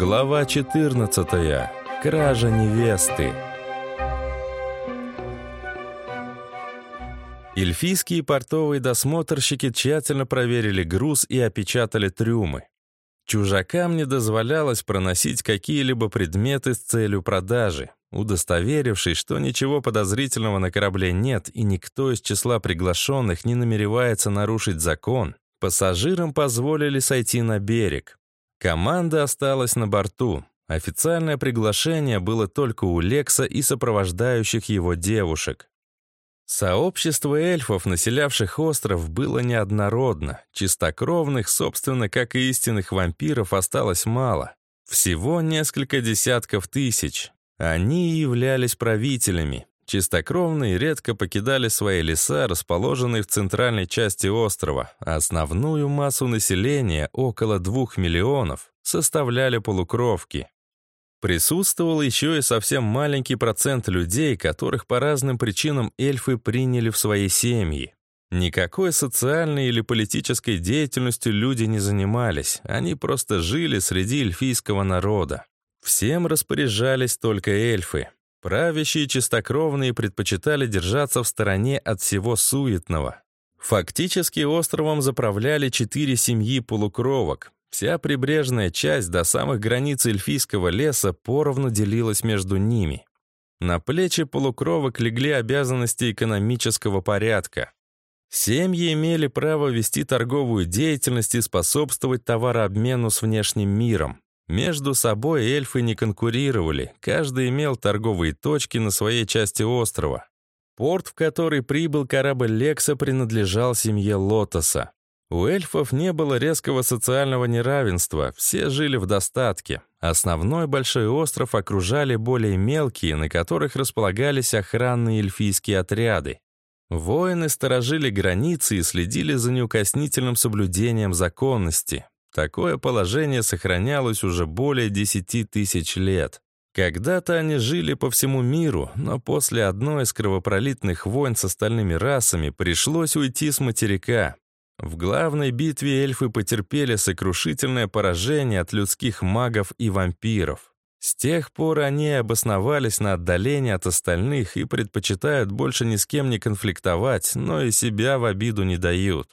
Глава 14. Кража невесты. Эльфийские портовые досмотрщики тщательно проверили груз и опечатали трюмы. Чужакам не дозволялось проносить какие-либо предметы с целью продажи. Удостоверившись, что ничего подозрительного на корабле нет и никто из числа приглашенных не намеревается нарушить закон, пассажирам позволили сойти на берег. Команда осталась на борту. Официальное приглашение было только у Лекса и сопровождающих его девушек. Сообщество эльфов, населявших остров, было неоднородно. Чистокровных, собственно, как и истинных вампиров, осталось мало. Всего несколько десятков тысяч. Они являлись правителями. Чистокровные редко покидали свои леса, расположенные в центральной части острова, основную массу населения, около двух миллионов, составляли полукровки. Присутствовал еще и совсем маленький процент людей, которых по разным причинам эльфы приняли в свои семьи. Никакой социальной или политической деятельностью люди не занимались, они просто жили среди эльфийского народа. Всем распоряжались только эльфы. Правящие чистокровные предпочитали держаться в стороне от всего суетного. Фактически островом заправляли четыре семьи полукровок. Вся прибрежная часть до самых границ эльфийского леса поровну делилась между ними. На плечи полукровок легли обязанности экономического порядка. Семьи имели право вести торговую деятельность и способствовать товарообмену с внешним миром. Между собой эльфы не конкурировали, каждый имел торговые точки на своей части острова. Порт, в который прибыл корабль Лекса, принадлежал семье Лотоса. У эльфов не было резкого социального неравенства, все жили в достатке. Основной большой остров окружали более мелкие, на которых располагались охранные эльфийские отряды. Воины сторожили границы и следили за неукоснительным соблюдением законности. Такое положение сохранялось уже более 10 тысяч лет. Когда-то они жили по всему миру, но после одной из кровопролитных войн с остальными расами пришлось уйти с материка. В главной битве эльфы потерпели сокрушительное поражение от людских магов и вампиров. С тех пор они обосновались на отдалении от остальных и предпочитают больше ни с кем не конфликтовать, но и себя в обиду не дают.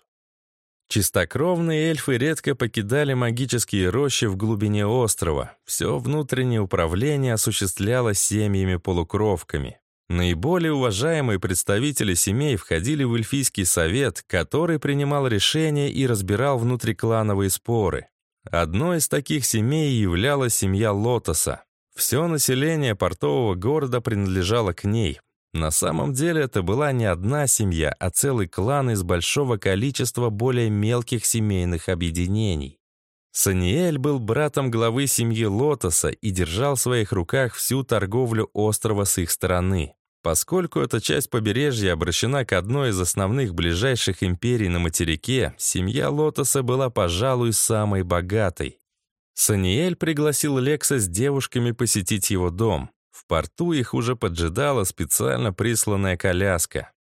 Чистокровные эльфы редко покидали магические рощи в глубине острова. Все внутреннее управление осуществлялось семьями-полукровками. Наиболее уважаемые представители семей входили в эльфийский совет, который принимал решения и разбирал внутриклановые споры. Одной из таких семей являлась семья Лотоса. Все население портового города принадлежало к ней, на самом деле это была не одна семья, а целый клан из большого количества более мелких семейных объединений. Саниэль был братом главы семьи Лотоса и держал в своих руках всю торговлю острова с их стороны. Поскольку эта часть побережья обращена к одной из основных ближайших империй на материке, семья Лотоса была, пожалуй, самой богатой. Саниэль пригласил Лекса с девушками посетить его дом. Порту их уже поджидала специально присланная коляска.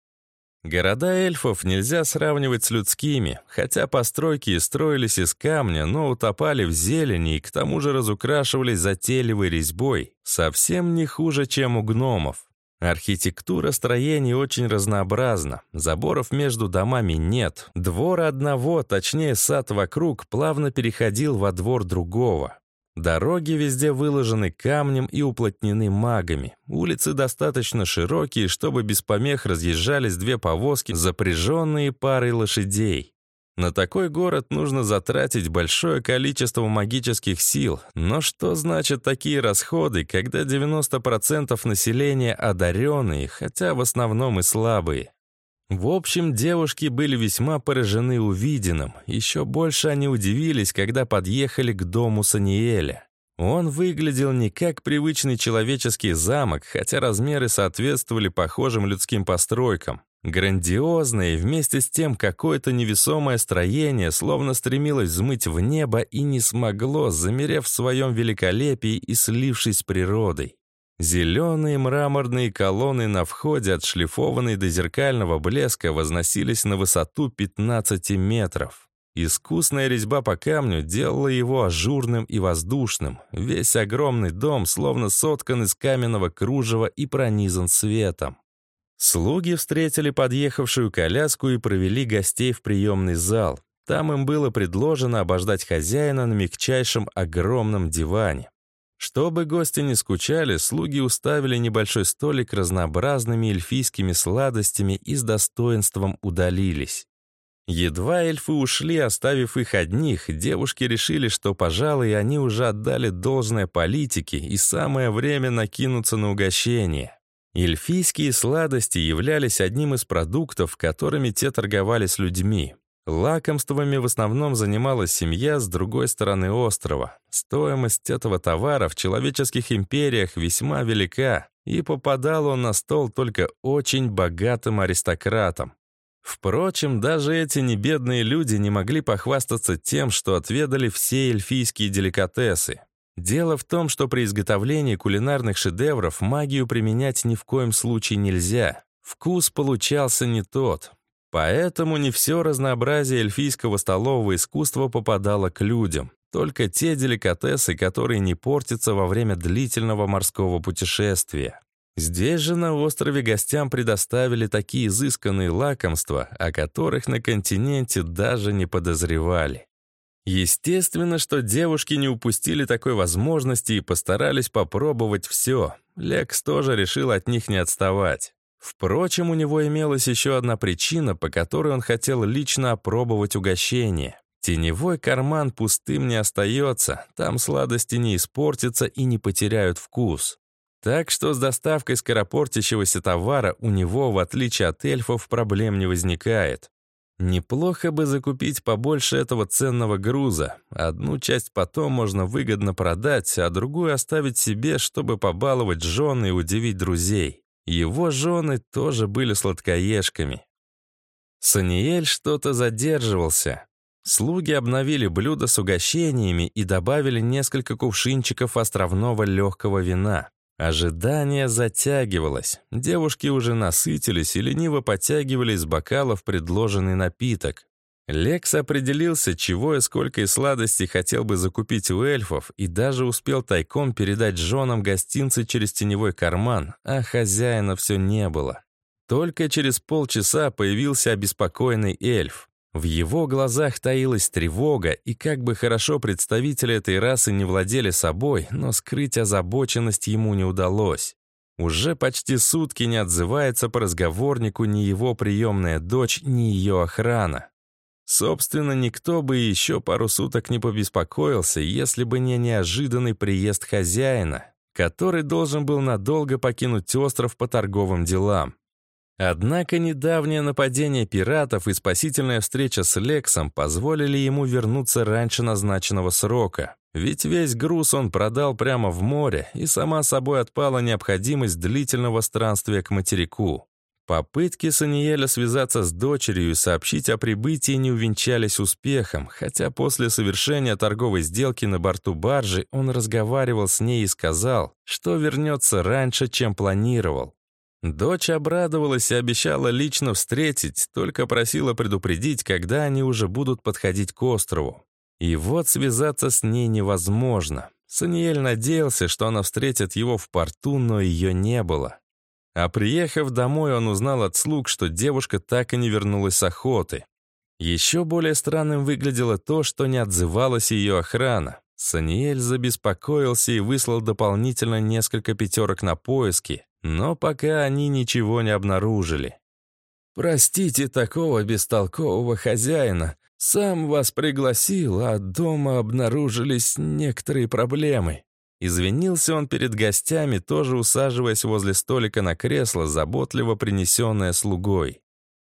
Города эльфов нельзя сравнивать с людскими, хотя постройки и строились из камня, но утопали в зелени и к тому же разукрашивались затейливой резьбой, совсем не хуже, чем у гномов. Архитектура строений очень разнообразна, заборов между домами нет, двор одного, точнее сад вокруг, плавно переходил во двор другого. Дороги везде выложены камнем и уплотнены магами. Улицы достаточно широкие, чтобы без помех разъезжались две повозки, запряженные парой лошадей. На такой город нужно затратить большое количество магических сил, но что значит такие расходы, когда 90% населения одаренные, хотя в основном и слабые? В общем, девушки были весьма поражены увиденным. Еще больше они удивились, когда подъехали к дому Саниэля. Он выглядел не как привычный человеческий замок, хотя размеры соответствовали похожим людским постройкам. Грандиозное и вместе с тем какое-то невесомое строение словно стремилось взмыть в небо и не смогло, замерев в своем великолепии и слившись с природой. Зеленые мраморные колонны на входе, отшлифованные до зеркального блеска, возносились на высоту 15 метров. Искусная резьба по камню делала его ажурным и воздушным. Весь огромный дом словно соткан из каменного кружева и пронизан светом. Слуги встретили подъехавшую коляску и провели гостей в приемный зал. Там им было предложено обождать хозяина на мягчайшем огромном диване. Чтобы гости не скучали, слуги уставили небольшой столик разнообразными эльфийскими сладостями и с достоинством удалились. Едва эльфы ушли, оставив их одних, девушки решили, что, пожалуй, они уже отдали должное политике и самое время накинуться на угощение. Эльфийские сладости являлись одним из продуктов, которыми те торговали с людьми. Лакомствами в основном занималась семья с другой стороны острова. Стоимость этого товара в человеческих империях весьма велика, и попадал он на стол только очень богатым аристократам. Впрочем, даже эти небедные люди не могли похвастаться тем, что отведали все эльфийские деликатесы. Дело в том, что при изготовлении кулинарных шедевров магию применять ни в коем случае нельзя. Вкус получался не тот. Поэтому не все разнообразие эльфийского столового искусства попадало к людям. Только те деликатесы, которые не портятся во время длительного морского путешествия. Здесь же на острове гостям предоставили такие изысканные лакомства, о которых на континенте даже не подозревали. Естественно, что девушки не упустили такой возможности и постарались попробовать все. Лекс тоже решил от них не отставать. Впрочем, у него имелась еще одна причина, по которой он хотел лично опробовать угощение. Теневой карман пустым не остается, там сладости не испортятся и не потеряют вкус. Так что с доставкой скоропортящегося товара у него, в отличие от эльфов, проблем не возникает. Неплохо бы закупить побольше этого ценного груза. Одну часть потом можно выгодно продать, а другую оставить себе, чтобы побаловать жены и удивить друзей. Его жены тоже были сладкоежками. Саниэль что-то задерживался. Слуги обновили блюдо с угощениями и добавили несколько кувшинчиков островного легкого вина. Ожидание затягивалось. Девушки уже насытились и лениво подтягивали из бокалов предложенный напиток. Лекс определился, чего и сколько из сладостей хотел бы закупить у эльфов, и даже успел тайком передать женам гостинцы через теневой карман, а хозяина все не было. Только через полчаса появился обеспокоенный эльф. В его глазах таилась тревога, и как бы хорошо представители этой расы не владели собой, но скрыть озабоченность ему не удалось. Уже почти сутки не отзывается по разговорнику ни его приемная дочь, ни ее охрана. Собственно, никто бы еще пару суток не побеспокоился, если бы не неожиданный приезд хозяина, который должен был надолго покинуть остров по торговым делам. Однако недавнее нападение пиратов и спасительная встреча с Лексом позволили ему вернуться раньше назначенного срока. Ведь весь груз он продал прямо в море, и сама собой отпала необходимость длительного странствия к материку. Попытки Саниеля связаться с дочерью и сообщить о прибытии не увенчались успехом, хотя после совершения торговой сделки на борту баржи он разговаривал с ней и сказал, что вернется раньше, чем планировал. Дочь обрадовалась и обещала лично встретить, только просила предупредить, когда они уже будут подходить к острову. И вот связаться с ней невозможно. Саниэль надеялся, что она встретит его в порту, но ее не было. А приехав домой, он узнал от слуг, что девушка так и не вернулась с охоты. Еще более странным выглядело то, что не отзывалась ее охрана. Саниэль забеспокоился и выслал дополнительно несколько пятерок на поиски, но пока они ничего не обнаружили. «Простите такого бестолкового хозяина. Сам вас пригласил, а дома обнаружились некоторые проблемы». Извинился он перед гостями, тоже усаживаясь возле столика на кресло, заботливо принесенное слугой.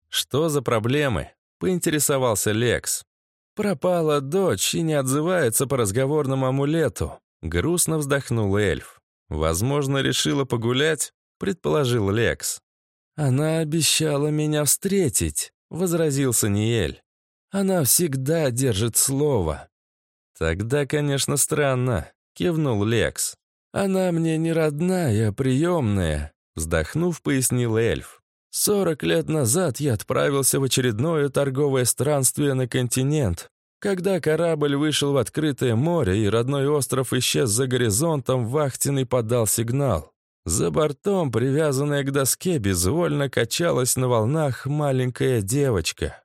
«Что за проблемы?» — поинтересовался Лекс. «Пропала дочь и не отзывается по разговорному амулету», — грустно вздохнул эльф. «Возможно, решила погулять?» предположил Лекс. «Она обещала меня встретить», — возразил Саниэль. «Она всегда держит слово». «Тогда, конечно, странно», — кивнул Лекс. «Она мне не родная, а приемная», — вздохнув, пояснил эльф. «Сорок лет назад я отправился в очередное торговое странствие на континент, Когда корабль вышел в открытое море и родной остров исчез за горизонтом, вахтенный подал сигнал. За бортом, привязанная к доске, безвольно качалась на волнах маленькая девочка.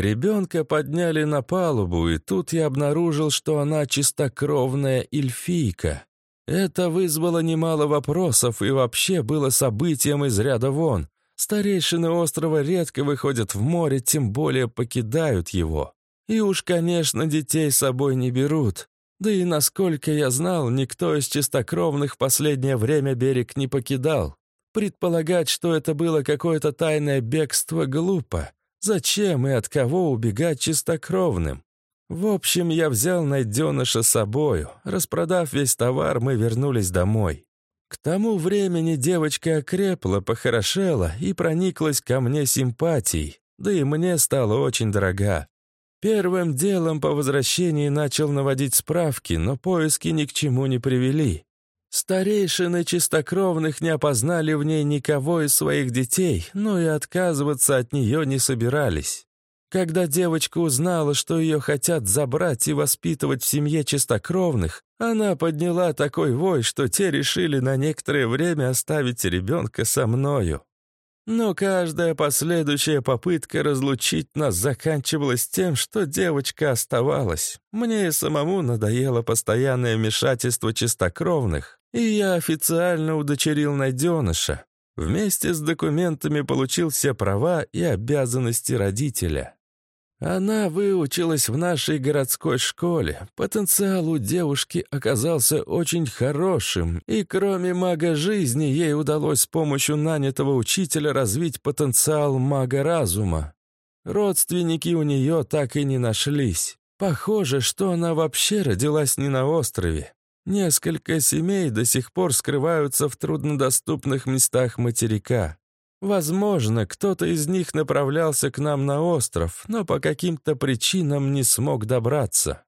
Ребенка подняли на палубу, и тут я обнаружил, что она чистокровная эльфийка. Это вызвало немало вопросов и вообще было событием из ряда вон. Старейшины острова редко выходят в море, тем более покидают его. И уж, конечно, детей с собой не берут. Да и, насколько я знал, никто из чистокровных в последнее время берег не покидал. Предполагать, что это было какое-то тайное бегство, глупо. Зачем и от кого убегать чистокровным? В общем, я взял найденыша с собою. Распродав весь товар, мы вернулись домой. К тому времени девочка окрепла, похорошела и прониклась ко мне симпатией, да и мне стала очень дорога. Первым делом по возвращении начал наводить справки, но поиски ни к чему не привели. Старейшины чистокровных не опознали в ней никого из своих детей, но и отказываться от нее не собирались. Когда девочка узнала, что ее хотят забрать и воспитывать в семье чистокровных, она подняла такой вой, что те решили на некоторое время оставить ребенка со мною. Но каждая последующая попытка разлучить нас заканчивалась тем, что девочка оставалась. Мне и самому надоело постоянное вмешательство чистокровных, и я официально удочерил найденыша. Вместе с документами получил все права и обязанности родителя. Она выучилась в нашей городской школе. Потенциал у девушки оказался очень хорошим, и кроме мага жизни ей удалось с помощью нанятого учителя развить потенциал мага разума. Родственники у нее так и не нашлись. Похоже, что она вообще родилась не на острове. Несколько семей до сих пор скрываются в труднодоступных местах материка. Возможно, кто-то из них направлялся к нам на остров, но по каким-то причинам не смог добраться.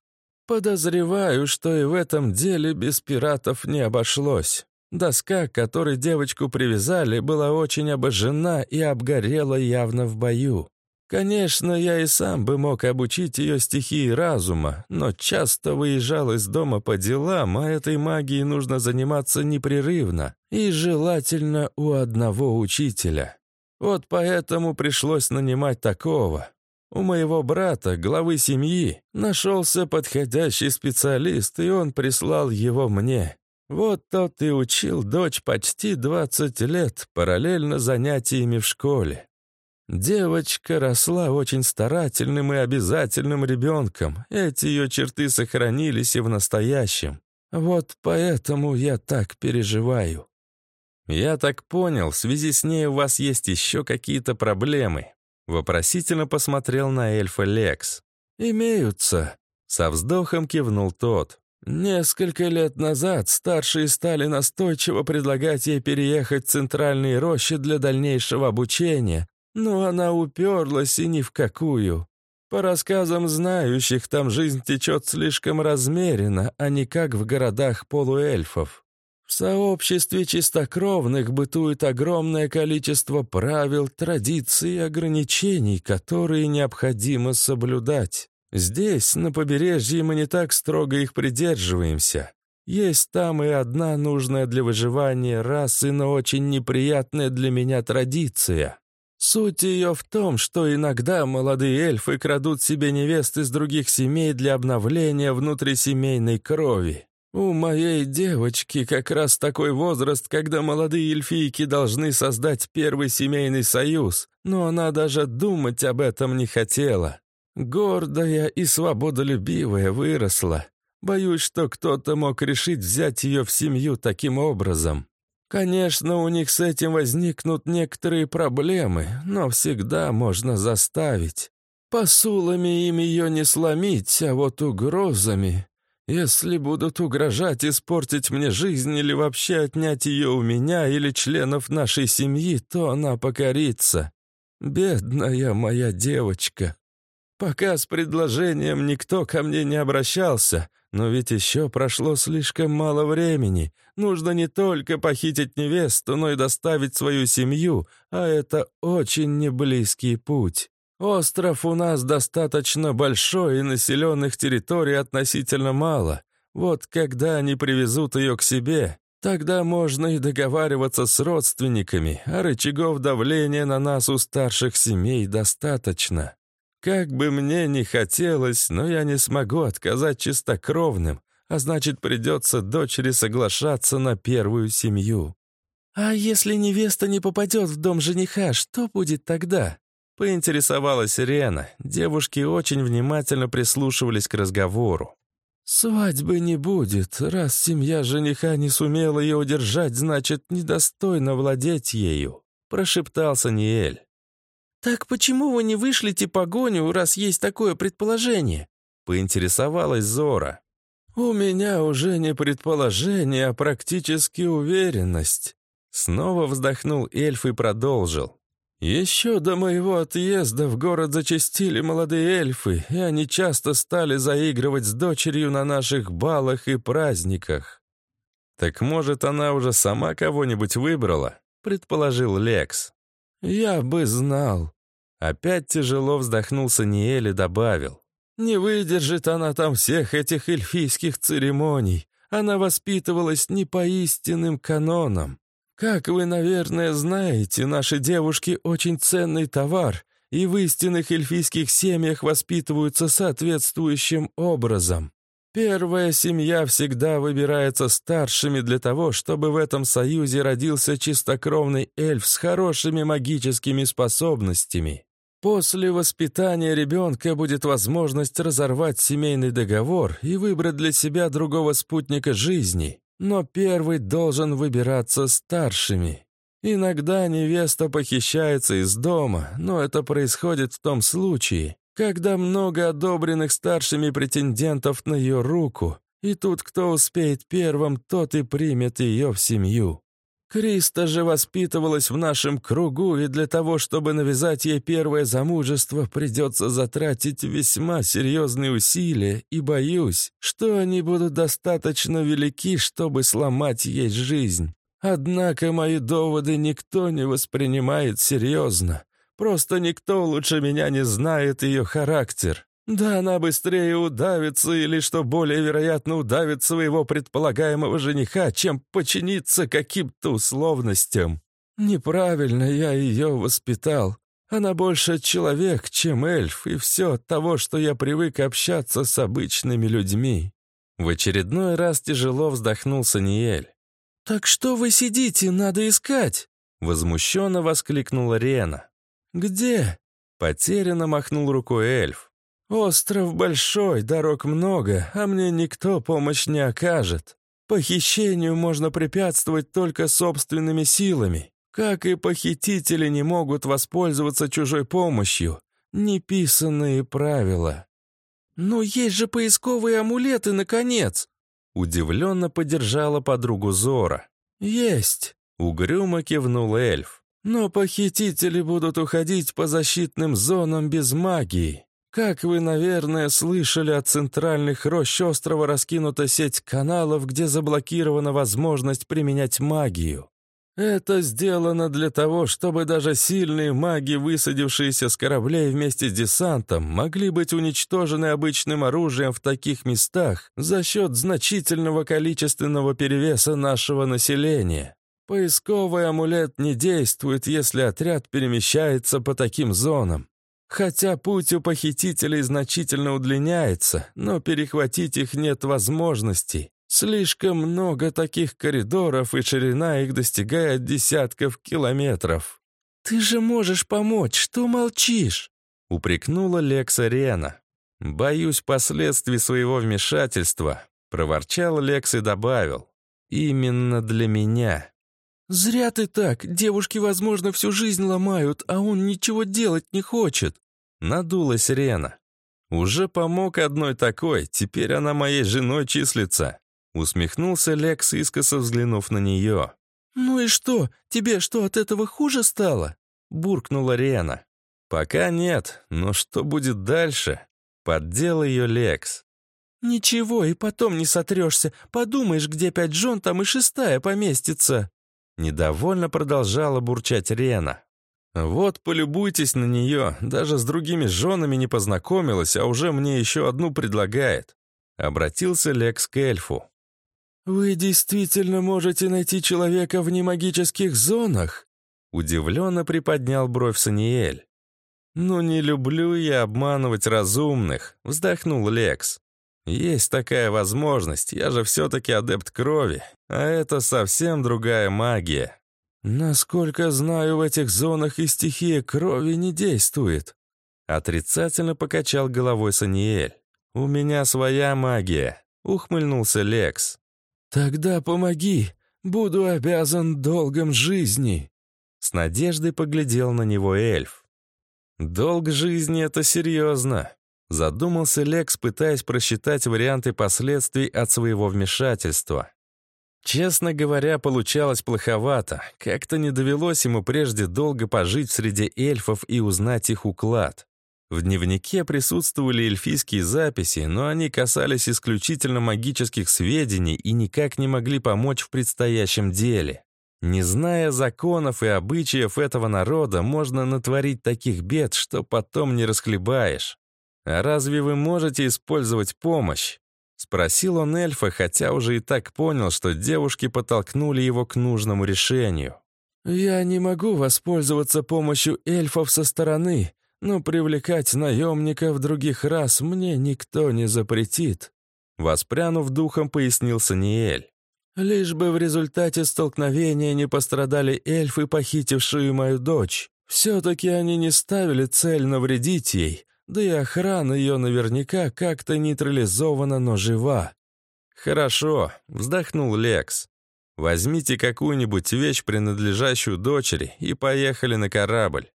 Подозреваю, что и в этом деле без пиратов не обошлось. Доска, к которой девочку привязали, была очень обожжена и обгорела явно в бою. Конечно, я и сам бы мог обучить ее стихии разума, но часто выезжал из дома по делам, а этой магией нужно заниматься непрерывно и желательно у одного учителя. Вот поэтому пришлось нанимать такого. У моего брата, главы семьи, нашелся подходящий специалист, и он прислал его мне. Вот тот и учил дочь почти 20 лет, параллельно занятиями в школе. Девочка росла очень старательным и обязательным ребенком. Эти ее черты сохранились и в настоящем. Вот поэтому я так переживаю. «Я так понял, в связи с ней у вас есть еще какие-то проблемы?» Вопросительно посмотрел на эльфа Лекс. «Имеются», — со вздохом кивнул тот. «Несколько лет назад старшие стали настойчиво предлагать ей переехать в центральные рощи для дальнейшего обучения, но она уперлась и ни в какую. По рассказам знающих, там жизнь течет слишком размеренно, а не как в городах полуэльфов. В сообществе чистокровных бытует огромное количество правил, традиций и ограничений, которые необходимо соблюдать. Здесь, на побережье, мы не так строго их придерживаемся. Есть там и одна нужная для выживания расы, но очень неприятная для меня традиция. Суть ее в том, что иногда молодые эльфы крадут себе невест из других семей для обновления внутрисемейной крови. «У моей девочки как раз такой возраст, когда молодые эльфийки должны создать первый семейный союз, но она даже думать об этом не хотела. Гордая и свободолюбивая выросла. Боюсь, что кто-то мог решить взять ее в семью таким образом. Конечно, у них с этим возникнут некоторые проблемы, но всегда можно заставить. Посулами им ее не сломить, а вот угрозами если будут угрожать испортить мне жизнь или вообще отнять ее у меня или членов нашей семьи, то она покорится. Бедная моя девочка. Пока с предложением никто ко мне не обращался, но ведь еще прошло слишком мало времени. Нужно не только похитить невесту, но и доставить свою семью, а это очень неблизкий путь. Остров у нас достаточно большой, и населенных территорий относительно мало. Вот когда они привезут ее к себе, тогда можно и договариваться с родственниками, а рычагов давления на нас у старших семей достаточно. Как бы мне ни хотелось, но я не смогу отказать чистокровным, а значит, придется дочери соглашаться на первую семью. «А если невеста не попадет в дом жениха, что будет тогда?» Поинтересовалась Рена. Девушки очень внимательно прислушивались к разговору. «Свадьбы не будет. Раз семья жениха не сумела ее удержать, значит, недостойно владеть ею», — прошептал Саниэль. «Так почему вы не вышлите погоню, раз есть такое предположение?» — поинтересовалась Зора. «У меня уже не предположение, а практически уверенность». Снова вздохнул эльф и продолжил. Еще до моего отъезда в город зачастили молодые эльфы, и они часто стали заигрывать с дочерью на наших балах и праздниках. «Так, может, она уже сама кого-нибудь выбрала?» — предположил Лекс. «Я бы знал». Опять тяжело вздохнул Саниэль и добавил. «Не выдержит она там всех этих эльфийских церемоний. Она воспитывалась не по истинным канонам. Как вы, наверное, знаете, наши девушки очень ценный товар, и в истинных эльфийских семьях воспитываются соответствующим образом. Первая семья всегда выбирается старшими для того, чтобы в этом союзе родился чистокровный эльф с хорошими магическими способностями. После воспитания ребенка будет возможность разорвать семейный договор и выбрать для себя другого спутника жизни. Но первый должен выбираться старшими. Иногда невеста похищается из дома, но это происходит в том случае, когда много одобренных старшими претендентов на ее руку, и тут кто успеет первым, тот и примет ее в семью. Криста же воспитывалась в нашем кругу, и для того, чтобы навязать ей первое замужество, придется затратить весьма серьезные усилия, и боюсь, что они будут достаточно велики, чтобы сломать ей жизнь. Однако мои доводы никто не воспринимает серьезно. Просто никто лучше меня не знает ее характер. Да она быстрее удавится или, что более вероятно, удавит своего предполагаемого жениха, чем подчиниться каким-то условностям. Неправильно я ее воспитал. Она больше человек, чем эльф, и все от того, что я привык общаться с обычными людьми». В очередной раз тяжело вздохнул Саниэль. «Так что вы сидите, надо искать!» Возмущенно воскликнула Рена. «Где?» Потерянно махнул рукой эльф. «Остров большой, дорог много, а мне никто помощь не окажет. Похищению можно препятствовать только собственными силами, как и похитители не могут воспользоваться чужой помощью. Неписанные правила». «Но есть же поисковые амулеты, наконец!» Удивленно поддержала подругу Зора. «Есть!» — угрюмо кивнул эльф. «Но похитители будут уходить по защитным зонам без магии. Как вы, наверное, слышали, от центральных рощ острова раскинута сеть каналов, где заблокирована возможность применять магию. Это сделано для того, чтобы даже сильные маги, высадившиеся с кораблей вместе с десантом, могли быть уничтожены обычным оружием в таких местах за счет значительного количественного перевеса нашего населения. Поисковый амулет не действует, если отряд перемещается по таким зонам. Хотя путь у похитителей значительно удлиняется, но перехватить их нет возможности. Слишком много таких коридоров, и ширина их достигает десятков километров. «Ты же можешь помочь, что молчишь?» — упрекнула Лекса Рена. «Боюсь последствий своего вмешательства», — проворчал Лекс и добавил. «Именно для меня». «Зря ты так. Девушки, возможно, всю жизнь ломают, а он ничего делать не хочет». Надулась Рена. «Уже помог одной такой, теперь она моей женой числится». Усмехнулся Лекс, искоса взглянув на нее. «Ну и что? Тебе что, от этого хуже стало?» Буркнула Рена. «Пока нет, но что будет дальше?» Поддел ее Лекс. «Ничего, и потом не сотрешься. Подумаешь, где пять жен, там и шестая поместится». Недовольно продолжала бурчать Рена. Вот полюбуйтесь на нее, даже с другими женами не познакомилась, а уже мне еще одну предлагает. Обратился Лекс к эльфу. «Вы действительно можете найти человека в немагических зонах?» Удивленно приподнял бровь Саниэль. «Ну не люблю я обманывать разумных», — вздохнул Лекс. «Есть такая возможность, я же все-таки адепт крови, а это совсем другая магия». «Насколько знаю, в этих зонах и стихия крови не действует», — отрицательно покачал головой Саниэль. «У меня своя магия», — ухмыльнулся Лекс. «Тогда помоги, буду обязан долгом жизни». С надеждой поглядел на него эльф. «Долг жизни — это серьезно», — задумался Лекс, пытаясь просчитать варианты последствий от своего вмешательства. Честно говоря, получалось плоховато. Как-то не довелось ему прежде долго пожить среди эльфов и узнать их уклад. В дневнике присутствовали эльфийские записи, но они касались исключительно магических сведений и никак не могли помочь в предстоящем деле. Не зная законов и обычаев этого народа, можно натворить таких бед, что потом не расхлебаешь. Разве вы можете использовать помощь? Спросил он эльфа, хотя уже и так понял, что девушки подтолкнули его к нужному решению. «Я не могу воспользоваться помощью эльфов со стороны, но привлекать наемников других рас мне никто не запретит», воспрянув духом, пояснил Саниэль. Лишь бы в результате столкновения не пострадали эльфы, похитившие мою дочь. Все-таки они не ставили цель навредить ей, да и охрана ее наверняка как-то нейтрализована, но жива. «Хорошо», — вздохнул Лекс. «Возьмите какую-нибудь вещь, принадлежащую дочери, и поехали на корабль».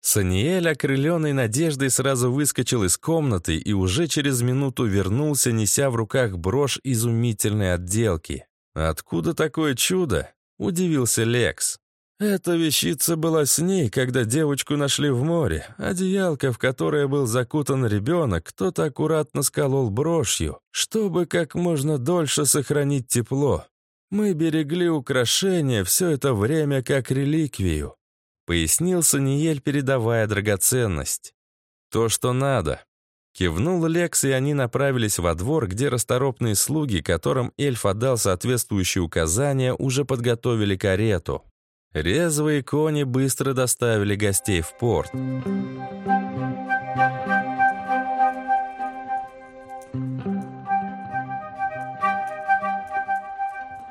Саниэль, окрыленный надеждой, сразу выскочил из комнаты и уже через минуту вернулся, неся в руках брошь изумительной отделки. «Откуда такое чудо?» — удивился Лекс. «Эта вещица была с ней, когда девочку нашли в море. Одеялка, в которое был закутан ребенок, кто-то аккуратно сколол брошью, чтобы как можно дольше сохранить тепло. Мы берегли украшения все это время как реликвию», — пояснил Саниель, передавая драгоценность. «То, что надо. Кивнул Лекс, и они направились во двор, где расторопные слуги, которым эльф отдал соответствующие указания, уже подготовили карету. Резвые кони быстро доставили гостей в порт.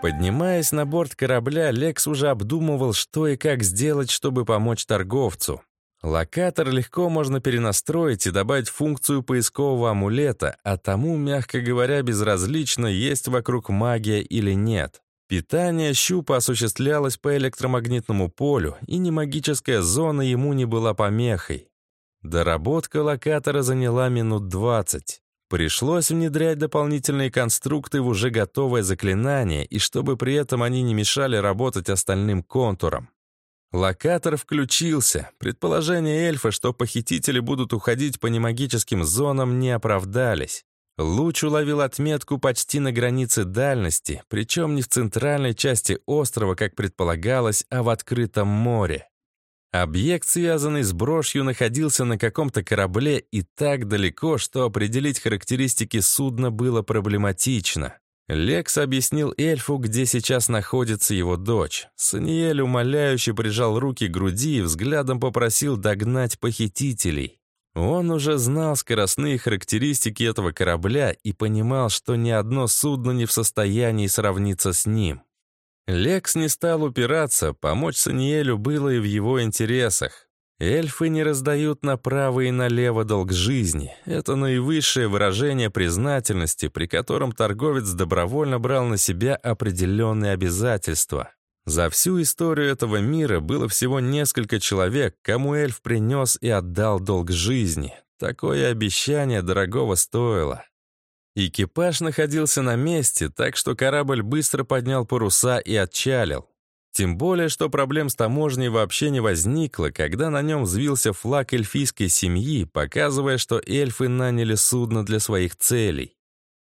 Поднимаясь на борт корабля, Лекс уже обдумывал, что и как сделать, чтобы помочь торговцу. Локатор легко можно перенастроить и добавить функцию поискового амулета, а тому, мягко говоря, безразлично, есть вокруг магия или нет. Питание щупа осуществлялось по электромагнитному полю, и немагическая зона ему не была помехой. Доработка локатора заняла минут 20. Пришлось внедрять дополнительные конструкты в уже готовое заклинание, и чтобы при этом они не мешали работать остальным контурам. Локатор включился. Предположения эльфа, что похитители будут уходить по немагическим зонам, не оправдались. Луч уловил отметку почти на границе дальности, причем не в центральной части острова, как предполагалось, а в открытом море. Объект, связанный с брошью, находился на каком-то корабле и так далеко, что определить характеристики судна было проблематично. Лекс объяснил эльфу, где сейчас находится его дочь. Саниэль умоляюще прижал руки к груди и взглядом попросил догнать похитителей. Он уже знал скоростные характеристики этого корабля и понимал, что ни одно судно не в состоянии сравниться с ним. Лекс не стал упираться, помочь Саниэлю было и в его интересах. Эльфы не раздают направо и налево долг жизни. Это наивысшее выражение признательности, при котором торговец добровольно брал на себя определенные обязательства. За всю историю этого мира было всего несколько человек, кому эльф принес и отдал долг жизни. Такое обещание дорогого стоило. Экипаж находился на месте, так что корабль быстро поднял паруса и отчалил. Тем более, что проблем с таможней вообще не возникло, когда на нем взвился флаг эльфийской семьи, показывая, что эльфы наняли судно для своих целей.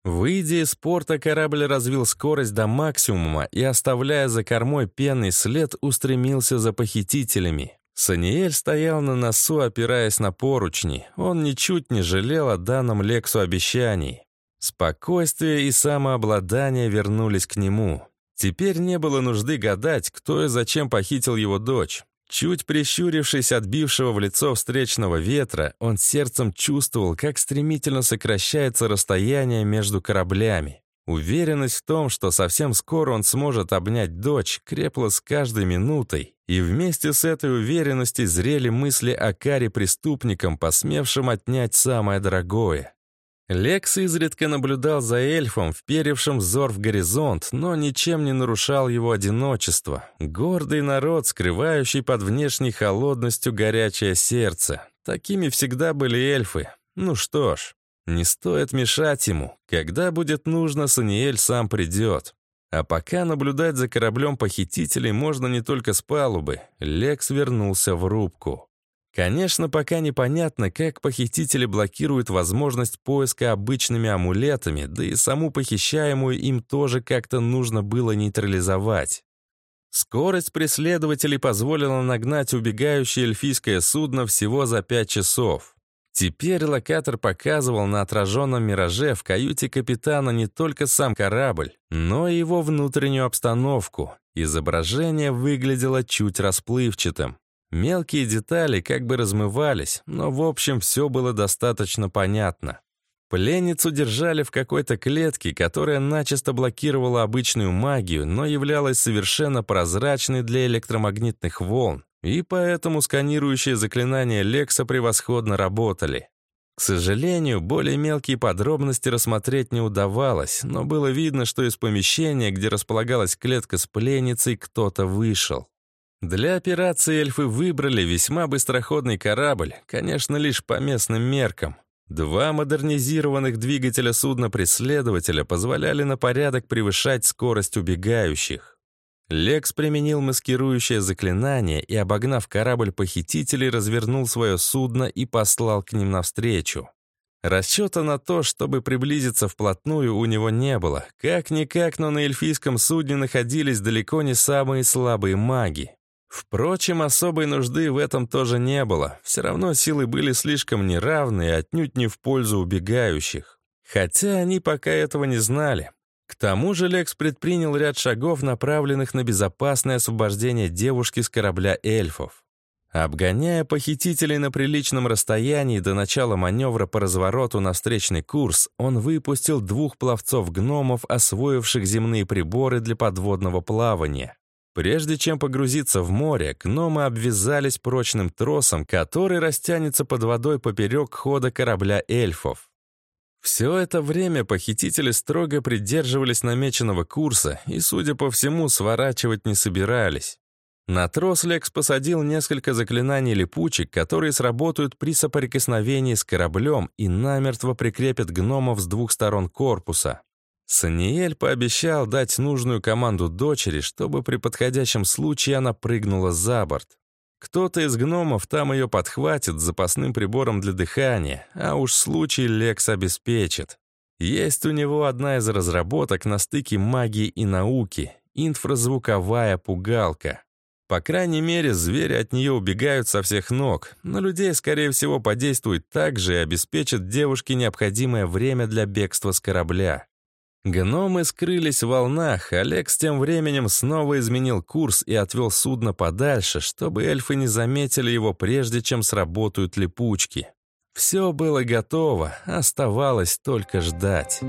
Выйдя из порта, корабль развил скорость до максимума и, оставляя за кормой пенный след, устремился за похитителями. Саниэль стоял на носу, опираясь на поручни. Он ничуть не жалел о данном Лексу обещаний. Спокойствие и самообладание вернулись к нему. Теперь не было нужды гадать, кто и зачем похитил его дочь. Чуть прищурившись от бившего в лицо встречного ветра, он сердцем чувствовал, как стремительно сокращается расстояние между кораблями. Уверенность в том, что совсем скоро он сможет обнять дочь, крепла с каждой минутой, и вместе с этой уверенностью зрели мысли о каре преступникам, посмевшим отнять самое дорогое. Лекс изредка наблюдал за эльфом, вперевшим взор в горизонт, но ничем не нарушал его одиночество. Гордый народ, скрывающий под внешней холодностью горячее сердце. Такими всегда были эльфы. Ну что ж, не стоит мешать ему. Когда будет нужно, Саниэль сам придет. А пока наблюдать за кораблем похитителей можно не только с палубы. Лекс вернулся в рубку. Конечно, пока непонятно, как похитители блокируют возможность поиска обычными амулетами, да и саму похищаемую им тоже как-то нужно было нейтрализовать. Скорость преследователей позволила нагнать убегающее эльфийское судно всего за пять часов. Теперь локатор показывал на отраженном мираже в каюте капитана не только сам корабль, но и его внутреннюю обстановку. Изображение выглядело чуть расплывчатым. Мелкие детали как бы размывались, но в общем все было достаточно понятно. Пленницу держали в какой-то клетке, которая начисто блокировала обычную магию, но являлась совершенно прозрачной для электромагнитных волн, и поэтому сканирующие заклинания Лекса превосходно работали. К сожалению, более мелкие подробности рассмотреть не удавалось, но было видно, что из помещения, где располагалась клетка с пленницей, кто-то вышел. Для операции эльфы выбрали весьма быстроходный корабль, конечно, лишь по местным меркам. Два модернизированных двигателя судна-преследователя позволяли на порядок превышать скорость убегающих. Лекс применил маскирующее заклинание и, обогнав корабль похитителей, развернул свое судно и послал к ним навстречу. Расчета на то, чтобы приблизиться вплотную, у него не было. Как-никак, но на эльфийском судне находились далеко не самые слабые маги. Впрочем, особой нужды в этом тоже не было. Все равно силы были слишком неравны и отнюдь не в пользу убегающих. Хотя они пока этого не знали. К тому же Лекс предпринял ряд шагов, направленных на безопасное освобождение девушки с корабля эльфов. Обгоняя похитителей на приличном расстоянии до начала маневра по развороту на встречный курс, он выпустил двух пловцов-гномов, освоивших земные приборы для подводного плавания. Прежде чем погрузиться в море, гномы обвязались прочным тросом, который растянется под водой поперек хода корабля эльфов. Все это время похитители строго придерживались намеченного курса и, судя по всему, сворачивать не собирались. На трос Лекс посадил несколько заклинаний липучек, которые сработают при соприкосновении с кораблем и намертво прикрепят гномов с двух сторон корпуса. Саниэль пообещал дать нужную команду дочери, чтобы при подходящем случае она прыгнула за борт. Кто-то из гномов там ее подхватит с запасным прибором для дыхания, а уж случай Лекс обеспечит. Есть у него одна из разработок на стыке магии и науки — инфразвуковая пугалка. По крайней мере, звери от нее убегают со всех ног. На людей, скорее всего, подействует так же и обеспечит девушке необходимое время для бегства с корабля. Гномы скрылись в волнах, Олег с тем временем снова изменил курс и отвел судно подальше, чтобы эльфы не заметили его прежде, чем сработают липучки. Все было готово, оставалось только ждать.